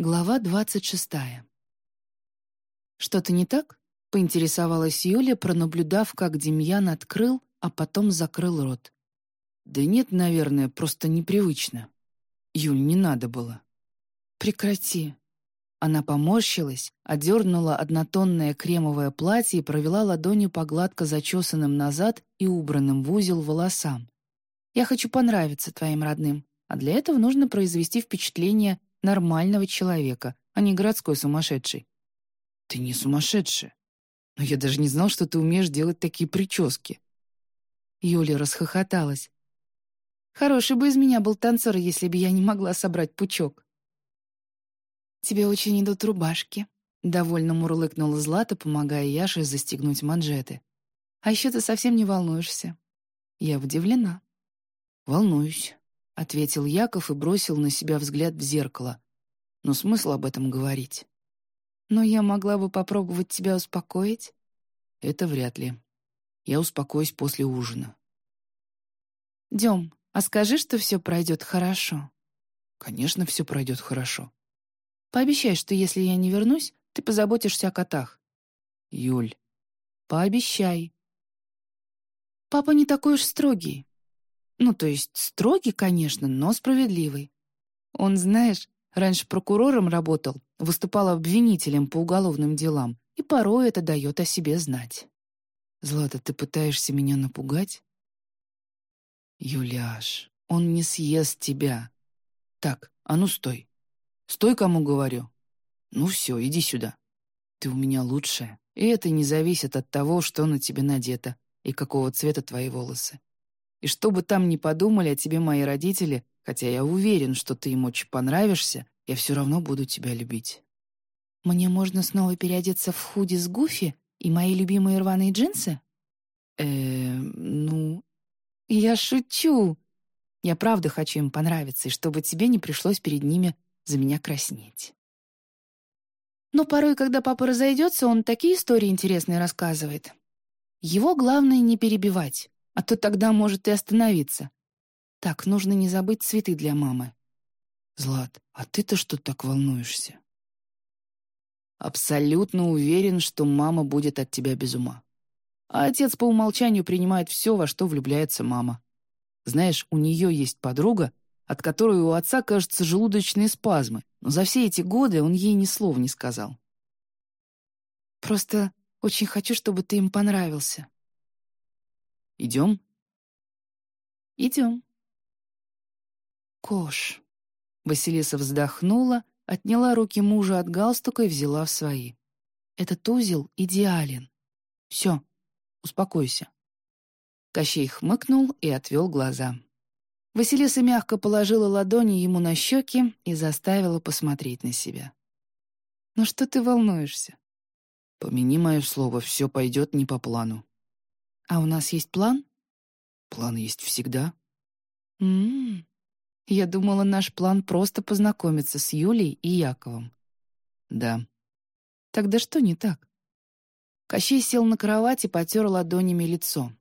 Глава двадцать шестая. «Что-то не так?» — поинтересовалась Юля, пронаблюдав, как Демьян открыл, а потом закрыл рот. «Да нет, наверное, просто непривычно. Юль, не надо было». «Прекрати». Она поморщилась, одернула однотонное кремовое платье и провела ладонью по гладко зачесанным назад и убранным в узел волосам. «Я хочу понравиться твоим родным, а для этого нужно произвести впечатление нормального человека, а не городской сумасшедший. Ты не сумасшедшая. Но я даже не знал, что ты умеешь делать такие прически. Юля расхохоталась. Хороший бы из меня был танцор, если бы я не могла собрать пучок. Тебе очень идут рубашки, довольно мурлыкнула Злата, помогая Яше застегнуть манжеты. А еще ты совсем не волнуешься. Я удивлена. Волнуюсь ответил Яков и бросил на себя взгляд в зеркало. Но смысл об этом говорить? Но я могла бы попробовать тебя успокоить? Это вряд ли. Я успокоюсь после ужина. Дем, а скажи, что все пройдет хорошо. Конечно, все пройдет хорошо. Пообещай, что если я не вернусь, ты позаботишься о котах. Юль, пообещай. Папа не такой уж строгий. Ну, то есть строгий, конечно, но справедливый. Он, знаешь, раньше прокурором работал, выступал обвинителем по уголовным делам, и порой это дает о себе знать. «Злата, ты пытаешься меня напугать?» «Юляш, он не съест тебя. Так, а ну стой. Стой, кому говорю. Ну все, иди сюда. Ты у меня лучшая, и это не зависит от того, что на тебе надето и какого цвета твои волосы. И что бы там ни подумали о тебе мои родители, хотя я уверен, что ты им очень понравишься, я все равно буду тебя любить. Мне можно снова переодеться в худи с Гуфи и мои любимые рваные джинсы? Э, ну... Я шучу. Я правда хочу им понравиться, и чтобы тебе не пришлось перед ними за меня краснеть. Но порой, когда папа разойдется, он такие истории интересные рассказывает. Его главное не перебивать а то тогда может и остановиться. Так, нужно не забыть цветы для мамы. Злат, а ты-то что так волнуешься? Абсолютно уверен, что мама будет от тебя без ума. А отец по умолчанию принимает все, во что влюбляется мама. Знаешь, у нее есть подруга, от которой у отца, кажется, желудочные спазмы, но за все эти годы он ей ни слова не сказал. «Просто очень хочу, чтобы ты им понравился», Идем?» «Идем». «Кош». Василиса вздохнула, отняла руки мужа от галстука и взяла в свои. «Этот узел идеален. Все, успокойся». Кощей хмыкнул и отвел глаза. Василиса мягко положила ладони ему на щеки и заставила посмотреть на себя. «Ну что ты волнуешься?» «Помяни мое слово, все пойдет не по плану». «А у нас есть план?» «План есть всегда». «М-м-м. Я думала, наш план просто познакомиться с Юлей и Яковом». «Да». «Тогда что не так?» Кощей сел на кровать и потер ладонями лицо.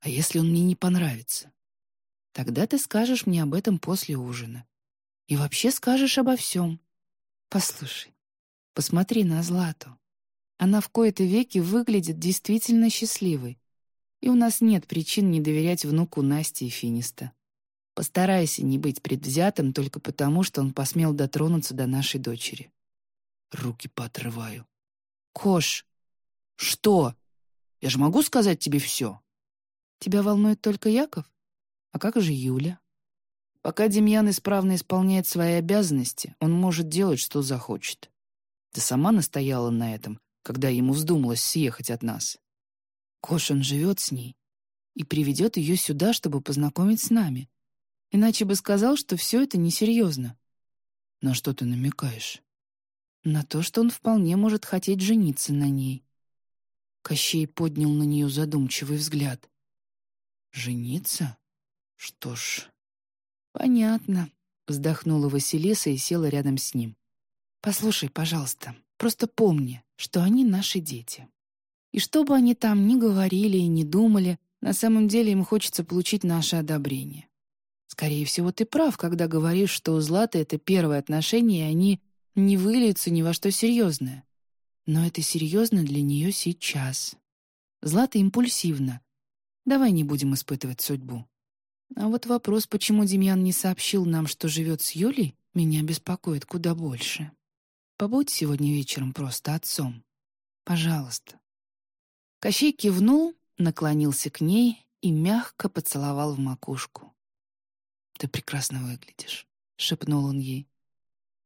«А если он мне не понравится?» «Тогда ты скажешь мне об этом после ужина. И вообще скажешь обо всем. Послушай, посмотри на Злату. Она в кои-то веки выглядит действительно счастливой и у нас нет причин не доверять внуку Насти и Финиста. Постарайся не быть предвзятым только потому, что он посмел дотронуться до нашей дочери. Руки поотрываю. Кош! Что? Я же могу сказать тебе все? Тебя волнует только Яков? А как же Юля? Пока Демьян исправно исполняет свои обязанности, он может делать, что захочет. Ты сама настояла на этом, когда ему вздумалось съехать от нас. Кошин живет с ней и приведет ее сюда, чтобы познакомить с нами. Иначе бы сказал, что все это несерьезно. На что ты намекаешь? На то, что он вполне может хотеть жениться на ней. Кощей поднял на нее задумчивый взгляд. «Жениться? Что ж...» «Понятно», — вздохнула Василиса и села рядом с ним. «Послушай, пожалуйста, просто помни, что они наши дети. И что бы они там ни говорили и ни думали, на самом деле им хочется получить наше одобрение. Скорее всего, ты прав, когда говоришь, что у Златы это первое отношение, и они не выльются ни во что серьезное. Но это серьезно для нее сейчас. Злата импульсивна. Давай не будем испытывать судьбу. А вот вопрос, почему Демьян не сообщил нам, что живет с Юлей, меня беспокоит куда больше. Побудь сегодня вечером просто отцом. Пожалуйста. Кощей кивнул, наклонился к ней и мягко поцеловал в макушку. «Ты прекрасно выглядишь», — шепнул он ей.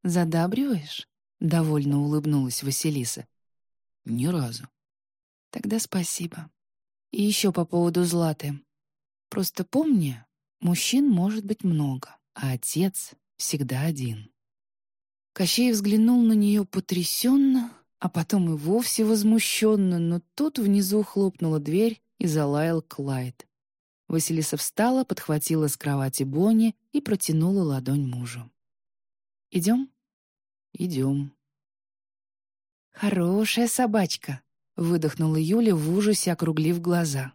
«Задабриваешь?» — довольно улыбнулась Василиса. «Ни разу». «Тогда спасибо. И еще по поводу Златы. Просто помни, мужчин может быть много, а отец всегда один». Кощей взглянул на нее потрясенно, а потом и вовсе возмущенно, но тут внизу хлопнула дверь и залаял Клайд. Василиса встала, подхватила с кровати Бонни и протянула ладонь мужу. «Идем?» «Идем». «Хорошая собачка», — выдохнула Юля в ужасе, округлив глаза.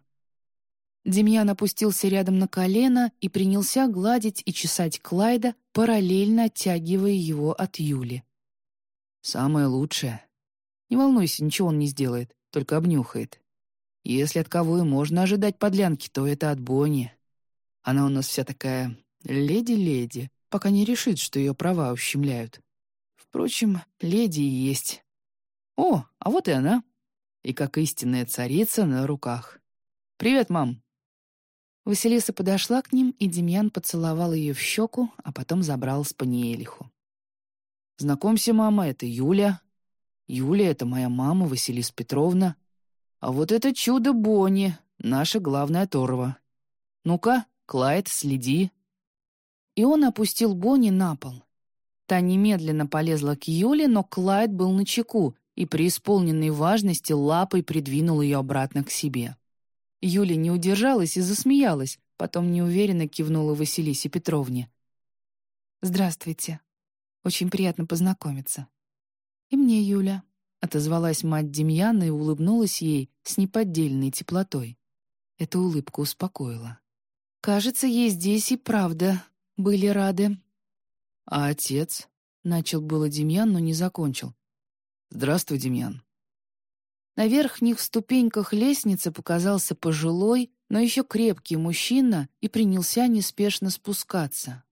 Демьян опустился рядом на колено и принялся гладить и чесать Клайда, параллельно оттягивая его от Юли. «Самое лучшее. Не волнуйся, ничего он не сделает, только обнюхает. Если от кого и можно ожидать подлянки, то это от Бонни. Она у нас вся такая леди-леди, пока не решит, что ее права ущемляют. Впрочем, леди и есть. О, а вот и она. И как истинная царица на руках. «Привет, мам!» Василиса подошла к ним, и Демьян поцеловал ее в щеку, а потом забрал Спаниелиху. «Знакомься, мама, это Юля. Юля — это моя мама, Василиса Петровна. А вот это чудо Бонни, наша главная торва. Ну-ка, Клайд, следи». И он опустил Бонни на пол. Та немедленно полезла к Юле, но Клайд был на чеку и при исполненной важности лапой придвинул ее обратно к себе. Юля не удержалась и засмеялась, потом неуверенно кивнула Василисе Петровне. «Здравствуйте. Очень приятно познакомиться». «И мне, Юля», — отозвалась мать Демьяна и улыбнулась ей с неподдельной теплотой. Эта улыбка успокоила. «Кажется, ей здесь и правда были рады». «А отец?» — начал было Демьян, но не закончил. «Здравствуй, Демьян. На верхних ступеньках лестницы показался пожилой, но еще крепкий мужчина и принялся неспешно спускаться.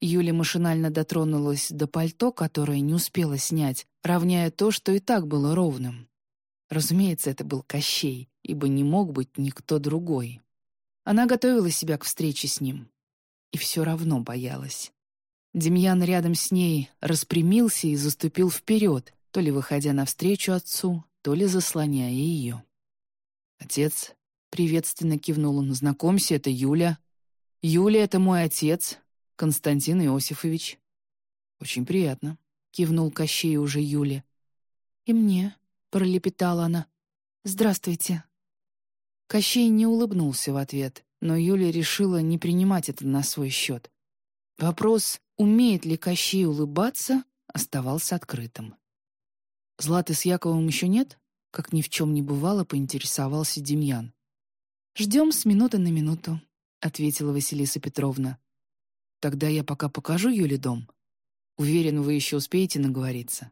Юля машинально дотронулась до пальто, которое не успела снять, равняя то, что и так было ровным. Разумеется, это был Кощей, ибо не мог быть никто другой. Она готовила себя к встрече с ним. И все равно боялась. Демьян рядом с ней распрямился и заступил вперед, то ли выходя навстречу отцу, то ли заслоняя ее. «Отец», — приветственно кивнул он, — «знакомься, это Юля. Юля — это мой отец, Константин Иосифович». «Очень приятно», — кивнул Кощей уже Юле. «И мне», — пролепетала она. «Здравствуйте». Кощей не улыбнулся в ответ, но Юля решила не принимать это на свой счет. Вопрос, умеет ли Кощей улыбаться, оставался открытым. «Златы с Яковом еще нет?» Как ни в чем не бывало, поинтересовался Демьян. «Ждем с минуты на минуту», — ответила Василиса Петровна. «Тогда я пока покажу Юле дом. Уверен, вы еще успеете наговориться».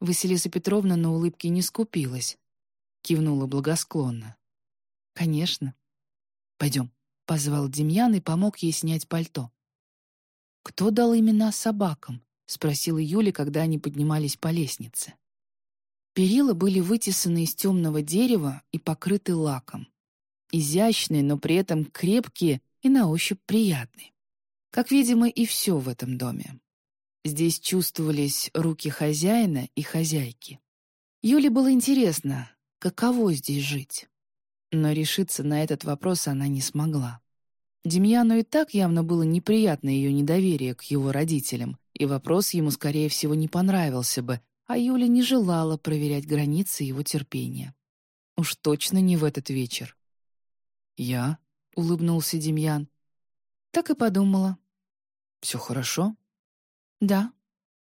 Василиса Петровна на улыбке не скупилась, кивнула благосклонно. «Конечно». «Пойдем», — позвал Демьян и помог ей снять пальто. «Кто дал имена собакам?» — спросила Юля, когда они поднимались по лестнице. Перила были вытесаны из темного дерева и покрыты лаком. Изящные, но при этом крепкие и на ощупь приятные. Как, видимо, и все в этом доме. Здесь чувствовались руки хозяина и хозяйки. Юле было интересно, каково здесь жить. Но решиться на этот вопрос она не смогла. Демьяну и так явно было неприятно ее недоверие к его родителям, и вопрос ему, скорее всего, не понравился бы, а Юля не желала проверять границы его терпения. Уж точно не в этот вечер. «Я?» — улыбнулся Демьян. «Так и подумала». «Все хорошо?» «Да.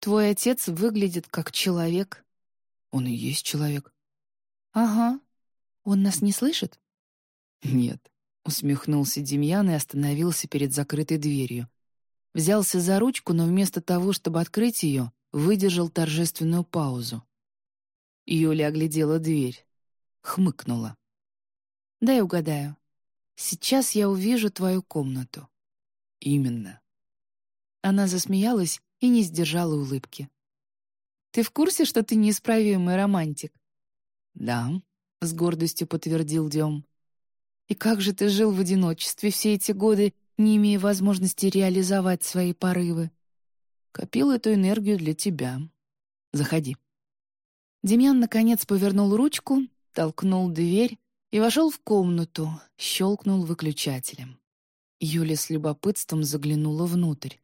Твой отец выглядит как человек». «Он и есть человек». «Ага. Он нас не слышит?» «Нет», — усмехнулся Демьян и остановился перед закрытой дверью, Взялся за ручку, но вместо того, чтобы открыть ее, выдержал торжественную паузу. Юля оглядела дверь, хмыкнула. «Дай угадаю. Сейчас я увижу твою комнату». «Именно». Она засмеялась и не сдержала улыбки. «Ты в курсе, что ты неисправимый романтик?» «Да», — с гордостью подтвердил Дем. «И как же ты жил в одиночестве все эти годы, не имея возможности реализовать свои порывы?» «Копил эту энергию для тебя. Заходи». Демьян, наконец, повернул ручку, толкнул дверь и вошел в комнату, щелкнул выключателем. Юля с любопытством заглянула внутрь.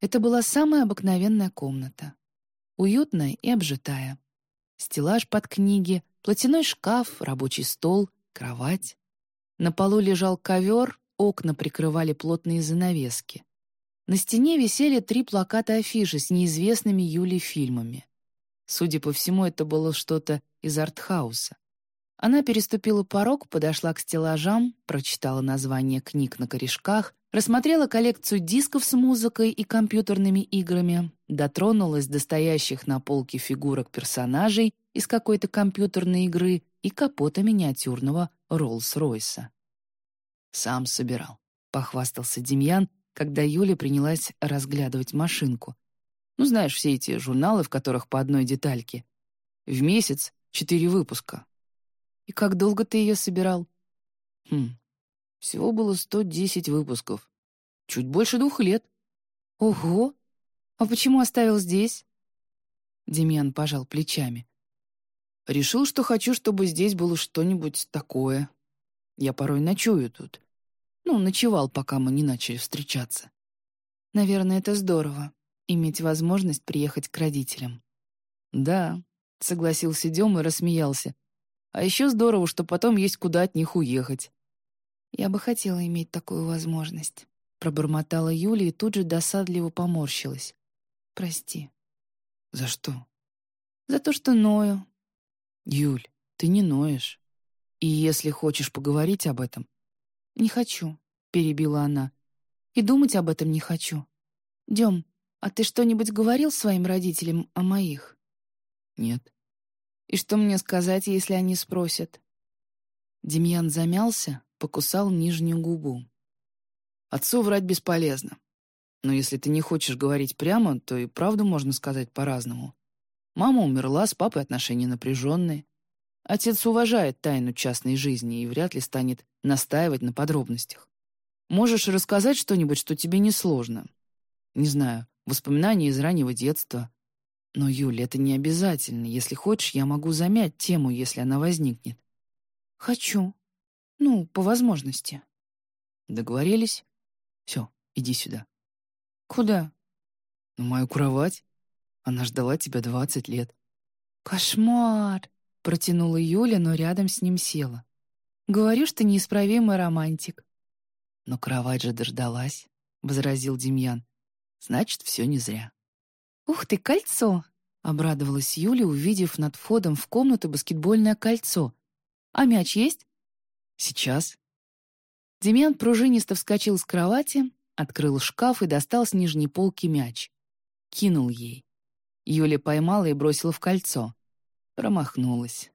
Это была самая обыкновенная комната. Уютная и обжитая. Стеллаж под книги, платяной шкаф, рабочий стол, кровать. На полу лежал ковер, окна прикрывали плотные занавески. На стене висели три плаката афиши с неизвестными Юлей фильмами. Судя по всему, это было что-то из артхауса. Она переступила порог, подошла к стеллажам, прочитала название книг на корешках, рассмотрела коллекцию дисков с музыкой и компьютерными играми, дотронулась до стоящих на полке фигурок персонажей из какой-то компьютерной игры и капота миниатюрного Роллс-Ройса. «Сам собирал», — похвастался Демьян, когда Юля принялась разглядывать машинку. «Ну, знаешь, все эти журналы, в которых по одной детальке. В месяц четыре выпуска. «И как долго ты ее собирал?» «Хм, всего было 110 выпусков. Чуть больше двух лет». «Ого! А почему оставил здесь?» Демьян пожал плечами. «Решил, что хочу, чтобы здесь было что-нибудь такое. Я порой ночую тут. Ну, ночевал, пока мы не начали встречаться». «Наверное, это здорово, иметь возможность приехать к родителям». «Да», — согласился Дем и рассмеялся. А еще здорово, что потом есть куда от них уехать. Я бы хотела иметь такую возможность. Пробормотала Юля и тут же досадливо поморщилась. Прости. За что? За то, что ною. Юль, ты не ноешь. И если хочешь поговорить об этом... Не хочу, перебила она. И думать об этом не хочу. Дем, а ты что-нибудь говорил своим родителям о моих? Нет. И что мне сказать, если они спросят?» Демьян замялся, покусал нижнюю губу. «Отцу врать бесполезно. Но если ты не хочешь говорить прямо, то и правду можно сказать по-разному. Мама умерла, с папой отношения напряженные. Отец уважает тайну частной жизни и вряд ли станет настаивать на подробностях. Можешь рассказать что-нибудь, что тебе не сложно. Не знаю, воспоминания из раннего детства, но, Юля, это не обязательно. Если хочешь, я могу замять тему, если она возникнет. Хочу. Ну, по возможности. Договорились? Все, иди сюда. Куда? На мою кровать. Она ждала тебя двадцать лет. Кошмар! Протянула Юля, но рядом с ним села. Говорю, что неисправимый романтик. Но кровать же дождалась, — возразил Демьян. Значит, все не зря. «Ух ты, кольцо!» — обрадовалась Юля, увидев над входом в комнату баскетбольное кольцо. «А мяч есть?» «Сейчас». Демьян пружинисто вскочил с кровати, открыл шкаф и достал с нижней полки мяч. Кинул ей. Юля поймала и бросила в кольцо. Промахнулась.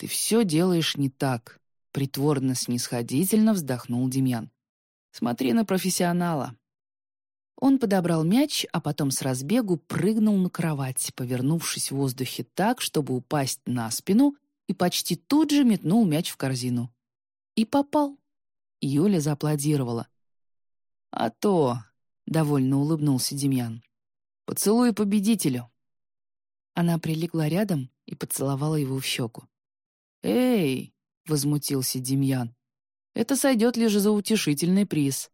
«Ты все делаешь не так», — притворно-снисходительно вздохнул Демьян. «Смотри на профессионала. Он подобрал мяч, а потом с разбегу прыгнул на кровать, повернувшись в воздухе так, чтобы упасть на спину, и почти тут же метнул мяч в корзину. И попал. Юля зааплодировала. «А то!» — довольно улыбнулся Демьян. «Поцелуй победителю!» Она прилегла рядом и поцеловала его в щеку. «Эй!» — возмутился Демьян. «Это сойдет лишь за утешительный приз».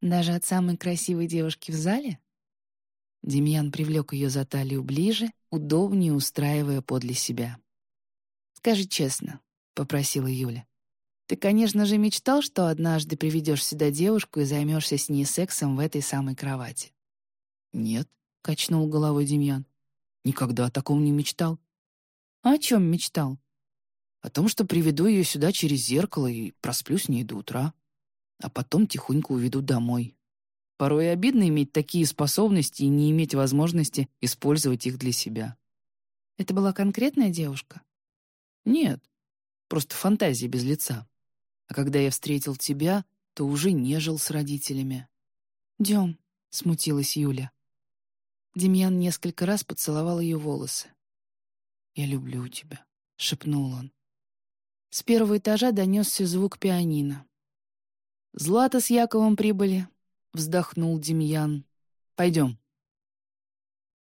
Даже от самой красивой девушки в зале? Демьян привлек ее за талию ближе, удобнее устраивая подле себя. «Скажи честно», — попросила Юля. «Ты, конечно же, мечтал, что однажды приведешь сюда девушку и займешься с ней сексом в этой самой кровати?» «Нет», — качнул головой Демьян. «Никогда о таком не мечтал». «А о чем мечтал?» «О том, что приведу ее сюда через зеркало и просплю с ней до утра» а потом тихонько уведу домой. Порой обидно иметь такие способности и не иметь возможности использовать их для себя. Это была конкретная девушка? Нет, просто фантазия без лица. А когда я встретил тебя, то уже не жил с родителями. «Дем», — смутилась Юля. Демьян несколько раз поцеловал ее волосы. «Я люблю тебя», — шепнул он. С первого этажа донесся звук пианино. «Злата с Яковом прибыли», — вздохнул Демьян. «Пойдем».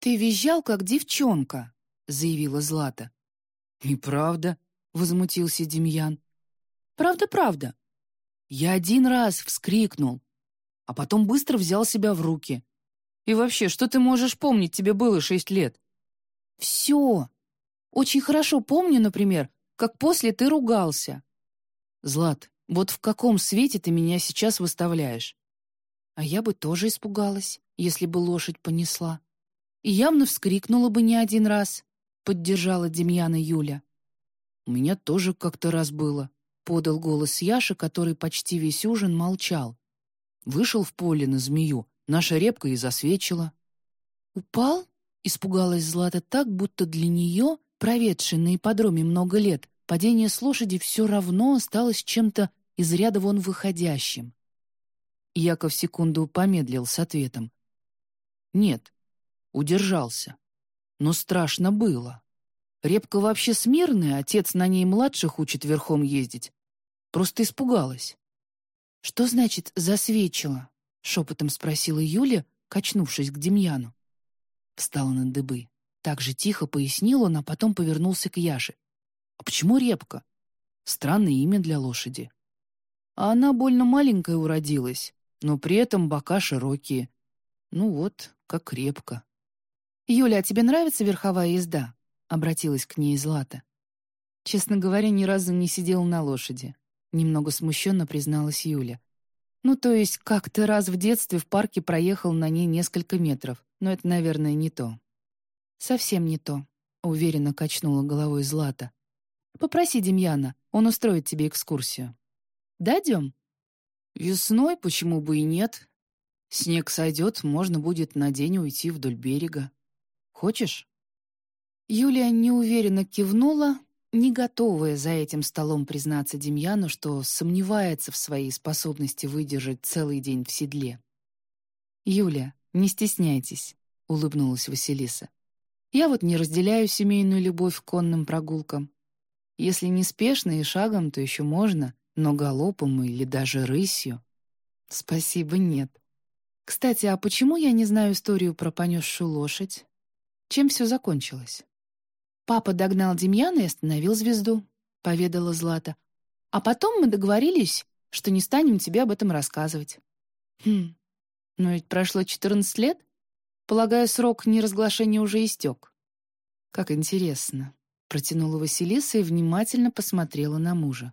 «Ты визжал, как девчонка», — заявила Злата. «Неправда», — возмутился Демьян. «Правда-правда». Я один раз вскрикнул, а потом быстро взял себя в руки. И вообще, что ты можешь помнить? Тебе было шесть лет. «Все. Очень хорошо помню, например, как после ты ругался». «Злат, вот в каком свете ты меня сейчас выставляешь?» А я бы тоже испугалась, если бы лошадь понесла. И явно вскрикнула бы не один раз, поддержала Демьяна Юля. «У меня тоже как-то раз было», — подал голос Яша, который почти весь ужин молчал. Вышел в поле на змею, наша репка и засвечила. «Упал?» — испугалась Злата так, будто для нее, проведшей на ипподроме много лет, падение с лошади все равно осталось чем-то из ряда вон выходящим. Яков секунду помедлил с ответом. «Нет, удержался. Но страшно было. Репка вообще смирная, отец на ней младших учит верхом ездить. Просто испугалась». «Что значит «засвечила»?» — шепотом спросила Юля, качнувшись к Демьяну. Встала на дыбы. Так же тихо пояснил он, а потом повернулся к Яше. «А почему репка? Странное имя для лошади. А она больно маленькая уродилась но при этом бока широкие. Ну вот, как крепко. «Юля, а тебе нравится верховая езда?» — обратилась к ней Злата. Честно говоря, ни разу не сидела на лошади. Немного смущенно призналась Юля. Ну, то есть, как-то раз в детстве в парке проехал на ней несколько метров, но это, наверное, не то. Совсем не то, уверенно качнула головой Злата. Попроси Демьяна, он устроит тебе экскурсию. Да, Дем? Весной почему бы и нет? Снег сойдет, можно будет на день уйти вдоль берега. Хочешь? Юлия неуверенно кивнула, не готовая за этим столом признаться Демьяну, что сомневается в своей способности выдержать целый день в седле. «Юля, не стесняйтесь», — улыбнулась Василиса. «Я вот не разделяю семейную любовь к конным прогулкам. Если неспешно и шагом, то еще можно, но галопом или даже рысью? Спасибо, нет. Кстати, а почему я не знаю историю про понесшую лошадь? Чем все закончилось? Папа догнал Демьяна и остановил звезду, — поведала Злата. А потом мы договорились, что не станем тебе об этом рассказывать. Хм, но ведь прошло 14 лет. Полагаю, срок неразглашения уже истек. Как интересно, — протянула Василиса и внимательно посмотрела на мужа.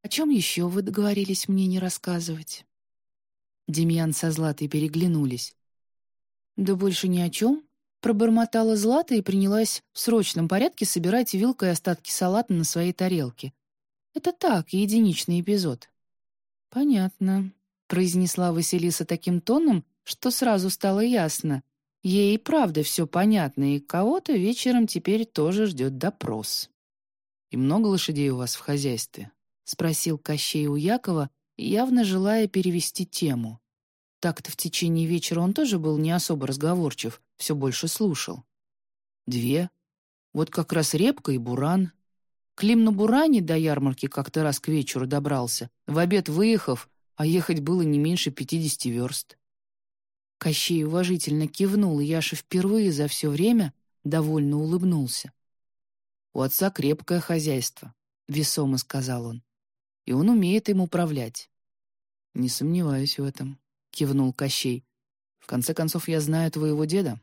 О чем еще вы договорились мне не рассказывать?» Демьян со Златой переглянулись. «Да больше ни о чем», — пробормотала Злата и принялась в срочном порядке собирать вилкой остатки салата на своей тарелке. «Это так, единичный эпизод». «Понятно», — произнесла Василиса таким тоном, что сразу стало ясно. Ей правда все понятно, и кого-то вечером теперь тоже ждет допрос. «И много лошадей у вас в хозяйстве?» — спросил Кощей у Якова, явно желая перевести тему. Так-то в течение вечера он тоже был не особо разговорчив, все больше слушал. «Две. Вот как раз Репка и Буран. Клим на Буране до ярмарки как-то раз к вечеру добрался, в обед выехав, а ехать было не меньше пятидесяти верст». Кощей уважительно кивнул, и Яша впервые за все время довольно улыбнулся. «У отца крепкое хозяйство», — весомо сказал он и он умеет им управлять». «Не сомневаюсь в этом», — кивнул Кощей. «В конце концов, я знаю твоего деда.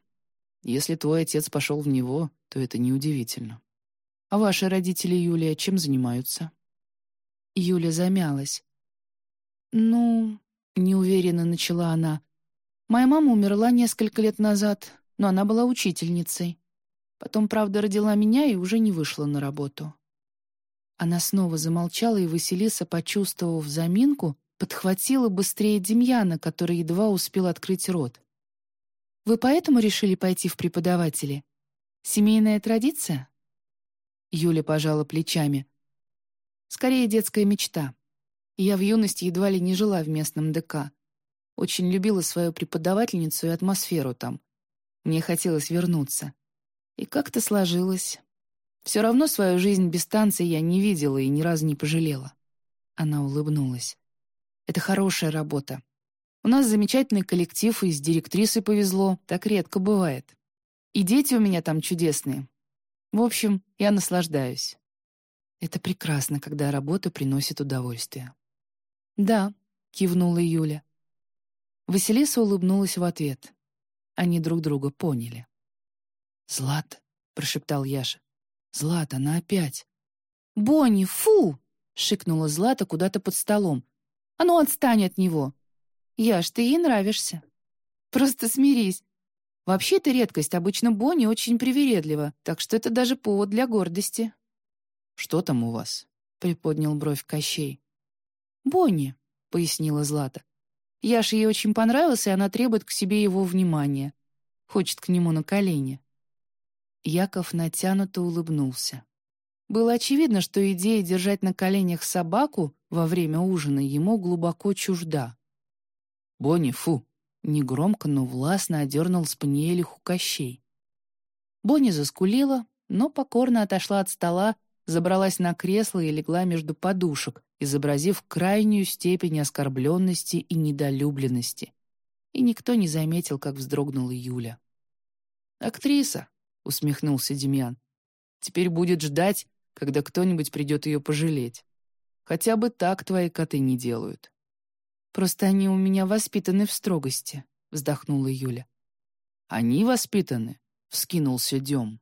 Если твой отец пошел в него, то это неудивительно. А ваши родители, Юлия, чем занимаются?» Юля замялась. «Ну...» — неуверенно начала она. «Моя мама умерла несколько лет назад, но она была учительницей. Потом, правда, родила меня и уже не вышла на работу. Она снова замолчала, и Василиса, почувствовав заминку, подхватила быстрее Демьяна, который едва успел открыть рот. «Вы поэтому решили пойти в преподаватели? Семейная традиция?» Юля пожала плечами. «Скорее детская мечта. Я в юности едва ли не жила в местном ДК. Очень любила свою преподавательницу и атмосферу там. Мне хотелось вернуться. И как-то сложилось. Все равно свою жизнь без танца я не видела и ни разу не пожалела. Она улыбнулась. Это хорошая работа. У нас замечательный коллектив, и с директрисой повезло, так редко бывает. И дети у меня там чудесные. В общем, я наслаждаюсь. Это прекрасно, когда работа приносит удовольствие. «Да», — кивнула Юля. Василиса улыбнулась в ответ. Они друг друга поняли. «Злат», — прошептал Яша. «Злат, она опять». «Бонни, фу!» — шикнула Злата куда-то под столом. «А ну, отстань от него!» «Яш, ты ей нравишься». «Просто смирись. Вообще это редкость, обычно Бонни очень привередлива, так что это даже повод для гордости». «Что там у вас?» — приподнял бровь Кощей. «Бонни», — пояснила Злата. Яше ей очень понравился, и она требует к себе его внимания. Хочет к нему на колени. Яков натянуто улыбнулся. Было очевидно, что идея держать на коленях собаку во время ужина ему глубоко чужда. «Бонни, фу!» — негромко, но властно одернул спаниелиху Кощей. Бонни заскулила, но покорно отошла от стола забралась на кресло и легла между подушек, изобразив крайнюю степень оскорбленности и недолюбленности. И никто не заметил, как вздрогнула Юля. «Актриса», — усмехнулся Демьян. «Теперь будет ждать, когда кто-нибудь придет ее пожалеть. Хотя бы так твои коты не делают». «Просто они у меня воспитаны в строгости», — вздохнула Юля. «Они воспитаны», — вскинулся Дем.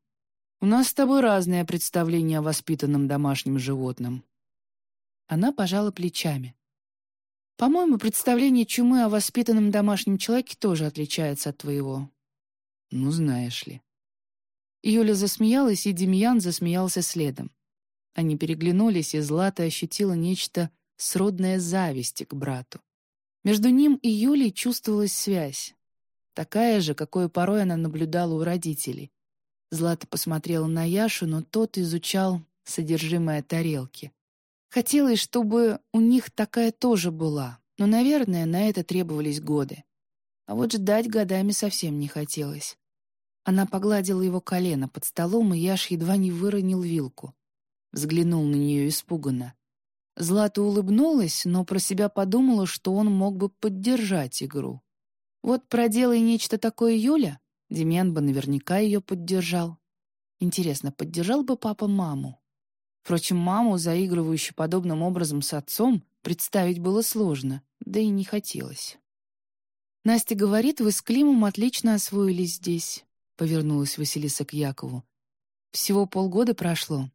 У нас с тобой разное представление о воспитанном домашнем животном». Она пожала плечами. «По-моему, представление чумы о воспитанном домашнем человеке тоже отличается от твоего». «Ну, знаешь ли». Юля засмеялась, и Демьян засмеялся следом. Они переглянулись, и Злата ощутила нечто сродное зависти к брату. Между ним и Юлей чувствовалась связь, такая же, какой порой она наблюдала у родителей. Злата посмотрела на Яшу, но тот изучал содержимое тарелки. Хотелось, чтобы у них такая тоже была, но, наверное, на это требовались годы. А вот ждать годами совсем не хотелось. Она погладила его колено под столом, и Яш едва не выронил вилку. Взглянул на нее испуганно. Злата улыбнулась, но про себя подумала, что он мог бы поддержать игру. Вот проделай нечто такое Юля, Демьян бы наверняка ее поддержал. Интересно, поддержал бы папа маму? Впрочем, маму, заигрывающую подобным образом с отцом, представить было сложно, да и не хотелось. «Настя говорит, вы с Климом отлично освоились здесь», — повернулась Василиса к Якову. «Всего полгода прошло.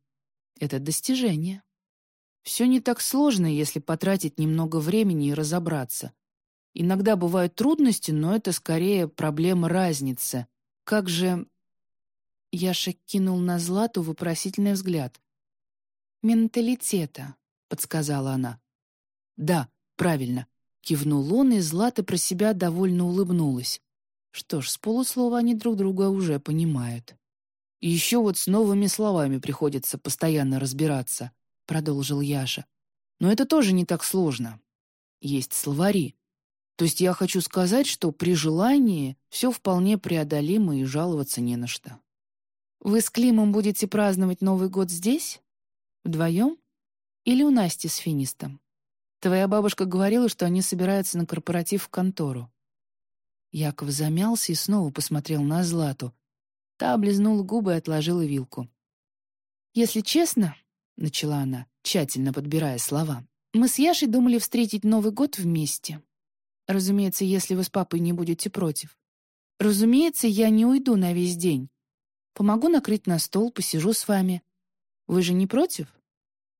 Это достижение. Все не так сложно, если потратить немного времени и разобраться. Иногда бывают трудности, но это скорее проблема разницы. Как же...» Яша кинул на Злату вопросительный взгляд. «Менталитета», — подсказала она. «Да, правильно», — кивнул он, и Злата про себя довольно улыбнулась. Что ж, с полуслова они друг друга уже понимают. «И еще вот с новыми словами приходится постоянно разбираться», — продолжил Яша. «Но это тоже не так сложно. Есть словари, то есть я хочу сказать, что при желании все вполне преодолимо и жаловаться не на что. Вы с Климом будете праздновать Новый год здесь? Вдвоем? Или у Насти с Финистом? Твоя бабушка говорила, что они собираются на корпоратив в контору. Яков замялся и снова посмотрел на Злату. Та облизнула губы и отложила вилку. «Если честно», — начала она, тщательно подбирая слова, «мы с Яшей думали встретить Новый год вместе. Разумеется, если вы с папой не будете против. Разумеется, я не уйду на весь день. Помогу накрыть на стол, посижу с вами. Вы же не против?»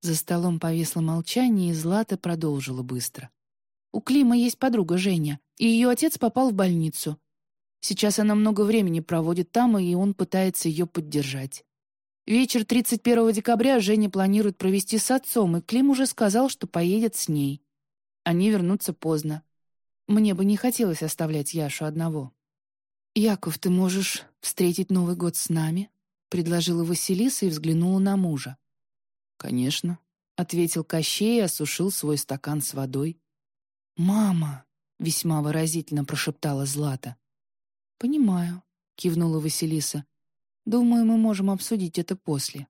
За столом повисло молчание, и Злата продолжила быстро. «У Клима есть подруга Женя, и ее отец попал в больницу. Сейчас она много времени проводит там, и он пытается ее поддержать. Вечер 31 декабря Женя планирует провести с отцом, и Клим уже сказал, что поедет с ней. Они вернутся поздно. Мне бы не хотелось оставлять Яшу одного. «Яков, ты можешь встретить Новый год с нами?» — предложила Василиса и взглянула на мужа. «Конечно», — ответил Кощей и осушил свой стакан с водой. «Мама!» — весьма выразительно прошептала Злата. «Понимаю», — кивнула Василиса. «Думаю, мы можем обсудить это после.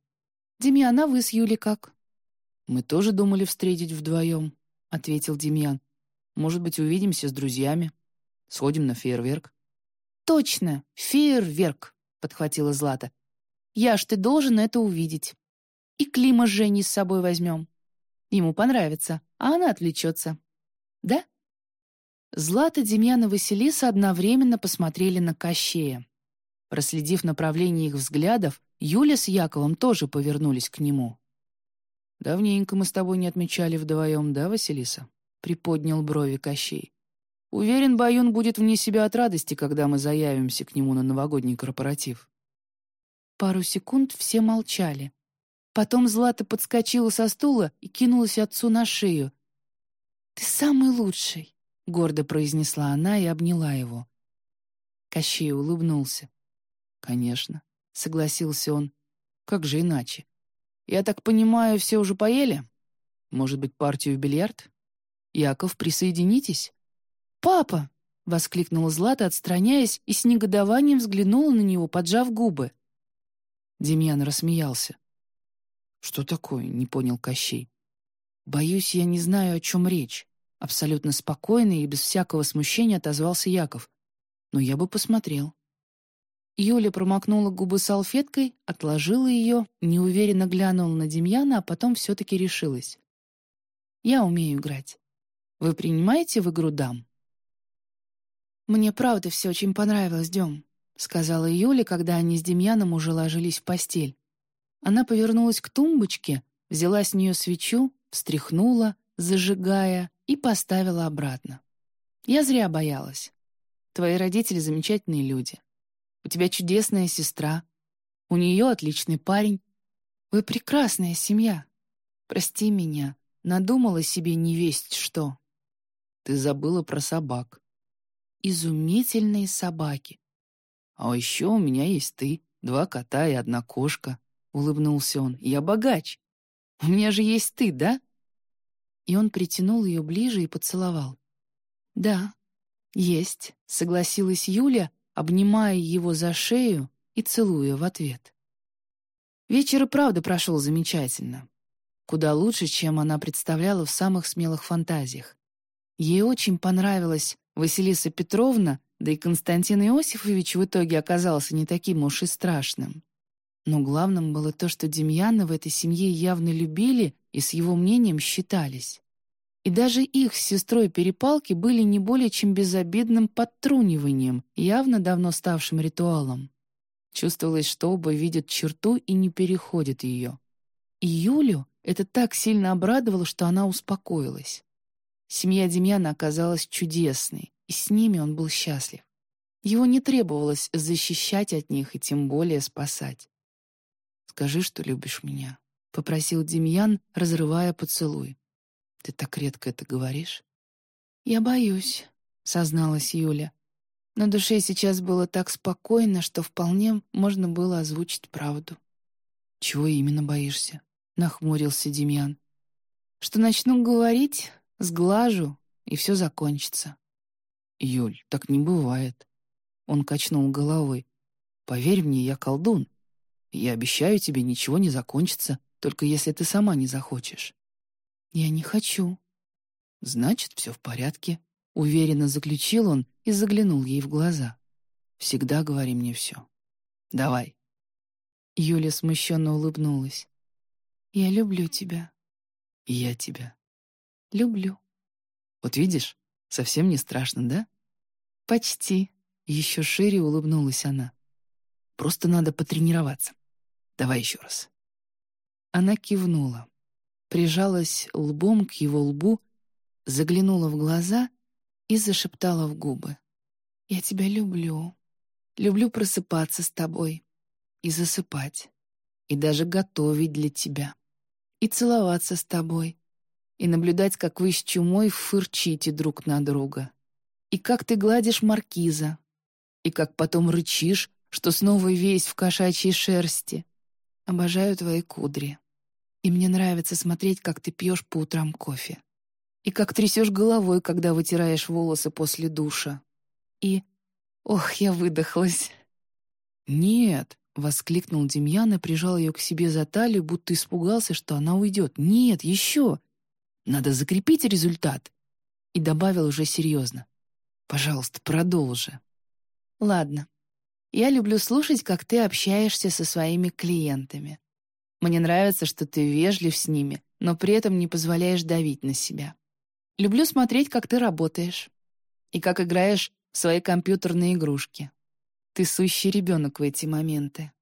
Демьян, а вы с Юлей как?» «Мы тоже думали встретить вдвоем», — ответил Демьян. «Может быть, увидимся с друзьями. Сходим на фейерверк». «Точно, фейерверк», — подхватила Злата. «Яш, ты должен это увидеть. И Клима с Женей с собой возьмем. Ему понравится, а она отвлечется. Да?» Злата, Демьян и Василиса одновременно посмотрели на Кощея. Проследив направление их взглядов, Юля с Яковом тоже повернулись к нему. «Давненько мы с тобой не отмечали вдвоем, да, Василиса?» — приподнял брови Кощей. «Уверен, Баюн будет вне себя от радости, когда мы заявимся к нему на новогодний корпоратив». Пару секунд все молчали. Потом Злата подскочила со стула и кинулась отцу на шею. «Ты самый лучший», — гордо произнесла она и обняла его. Кощей улыбнулся. «Конечно», — согласился он. «Как же иначе? «Я так понимаю, все уже поели? Может быть, партию в бильярд? Яков, присоединитесь?» «Папа!» — воскликнула Злата, отстраняясь, и с негодованием взглянула на него, поджав губы. Демьян рассмеялся. «Что такое?» — не понял Кощей. «Боюсь, я не знаю, о чем речь». Абсолютно спокойно и без всякого смущения отозвался Яков. «Но я бы посмотрел». Юля промокнула губы салфеткой, отложила ее, неуверенно глянула на Демьяна, а потом все-таки решилась. «Я умею играть. Вы принимаете в игру дам?» «Мне правда все очень понравилось, Дем», — сказала Юля, когда они с Демьяном уже ложились в постель. Она повернулась к тумбочке, взяла с нее свечу, встряхнула, зажигая, и поставила обратно. «Я зря боялась. Твои родители — замечательные люди. У тебя чудесная сестра. У нее отличный парень. Вы прекрасная семья. Прости меня, надумала себе невесть что. Ты забыла про собак. Изумительные собаки. А еще у меня есть ты, два кота и одна кошка. Улыбнулся он. Я богач. У меня же есть ты, да? И он притянул ее ближе и поцеловал. «Да, есть», — согласилась Юля, обнимая его за шею и целуя в ответ. Вечер и правда прошел замечательно. Куда лучше, чем она представляла в самых смелых фантазиях. Ей очень понравилась Василиса Петровна, да и Константин Иосифович в итоге оказался не таким уж и страшным. Но главным было то, что Демьяна в этой семье явно любили и с его мнением считались. И даже их с сестрой перепалки были не более чем безобидным подтруниванием, явно давно ставшим ритуалом. Чувствовалось, что оба видят черту и не переходят ее. И Юлю это так сильно обрадовало, что она успокоилась. Семья Демьяна оказалась чудесной, и с ними он был счастлив. Его не требовалось защищать от них и тем более спасать. «Скажи, что любишь меня», — попросил Демьян, разрывая поцелуй. Ты так редко это говоришь. Я боюсь, созналась Юля. На душе сейчас было так спокойно, что вполне можно было озвучить правду. Чего именно боишься? Нахмурился Демьян. Что начну говорить, сглажу, и все закончится. Юль, так не бывает. Он качнул головой. Поверь мне, я колдун. Я обещаю тебе, ничего не закончится, только если ты сама не захочешь. «Я не хочу». «Значит, все в порядке», — уверенно заключил он и заглянул ей в глаза. «Всегда говори мне все. Давай». Юля смущенно улыбнулась. «Я люблю тебя». «И я тебя». «Люблю». «Вот видишь, совсем не страшно, да?» «Почти», — еще шире улыбнулась она. «Просто надо потренироваться. Давай еще раз». Она кивнула прижалась лбом к его лбу, заглянула в глаза и зашептала в губы. «Я тебя люблю. Люблю просыпаться с тобой и засыпать, и даже готовить для тебя, и целоваться с тобой, и наблюдать, как вы с чумой фырчите друг на друга. И как ты гладишь маркиза, и как потом рычишь, что снова весь в кошачьей шерсти. Обожаю твои кудри. И мне нравится смотреть, как ты пьешь по утрам кофе. И как трясешь головой, когда вытираешь волосы после душа. И... Ох, я выдохлась. «Нет», — воскликнул Демьян и прижал ее к себе за талию, будто испугался, что она уйдет. «Нет, еще! Надо закрепить результат!» И добавил уже серьезно. «Пожалуйста, продолжи». «Ладно. Я люблю слушать, как ты общаешься со своими клиентами. Мне нравится, что ты вежлив с ними, но при этом не позволяешь давить на себя. Люблю смотреть, как ты работаешь и как играешь в свои компьютерные игрушки. Ты сущий ребенок в эти моменты.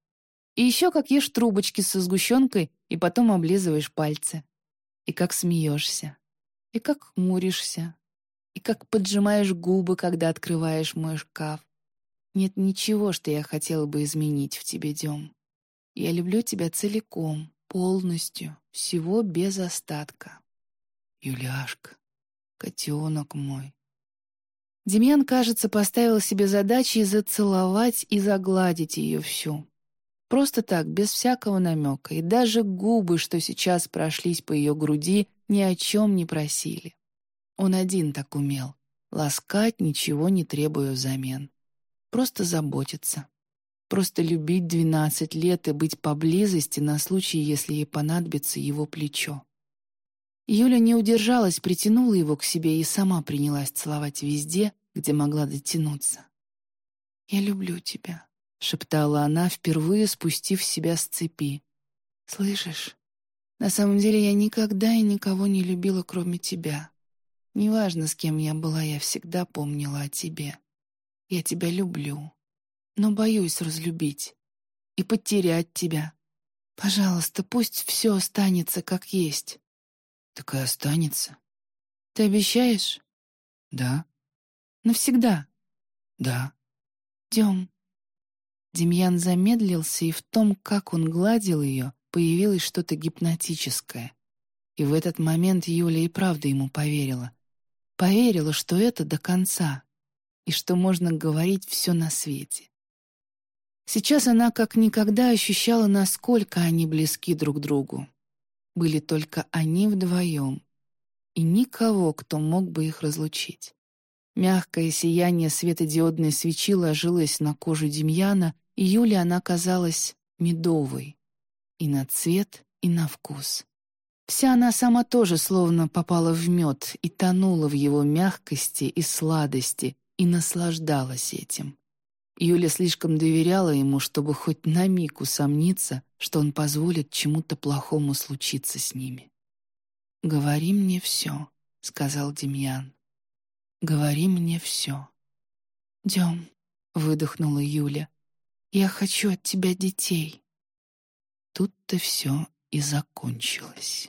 И еще как ешь трубочки со сгущенкой и потом облизываешь пальцы. И как смеешься. И как хмуришься. И как поджимаешь губы, когда открываешь мой шкаф. Нет ничего, что я хотела бы изменить в тебе, Дем. Я люблю тебя целиком, полностью, всего без остатка. Юляшка, котенок мой, Демьян, кажется, поставил себе задачей зацеловать и загладить ее всю. Просто так, без всякого намека, и даже губы, что сейчас прошлись по ее груди, ни о чем не просили. Он один так умел — ласкать, ничего не требуя взамен. Просто заботиться. Просто любить двенадцать лет и быть поблизости на случай, если ей понадобится его плечо. Юля не удержалась, притянула его к себе и сама принялась целовать везде, где могла дотянуться. «Я люблю тебя», — шептала она, впервые спустив себя с цепи. «Слышишь? На самом деле я никогда и никого не любила, кроме тебя. Неважно, с кем я была, я всегда помнила о тебе. Я тебя люблю, но боюсь разлюбить и потерять тебя. Пожалуйста, пусть все останется как есть. Так и останется. Ты обещаешь? Да. Навсегда. Да. Дем. Демьян замедлился, и в том, как он гладил ее, появилось что-то гипнотическое. И в этот момент Юля и правда ему поверила. Поверила, что это до конца, и что можно говорить все на свете. Сейчас она как никогда ощущала, насколько они близки друг другу. Были только они вдвоем, и никого, кто мог бы их разлучить. Мягкое сияние светодиодной свечи ложилось на кожу Демьяна, и Юле она казалась медовой. И на цвет, и на вкус. Вся она сама тоже словно попала в мед и тонула в его мягкости и сладости, и наслаждалась этим. Юля слишком доверяла ему, чтобы хоть на миг усомниться, что он позволит чему-то плохому случиться с ними. «Говори мне все», — сказал Демьян. «Говори мне все». «Дем», — выдохнула Юля, — «я хочу от тебя детей». Тут-то все и закончилось.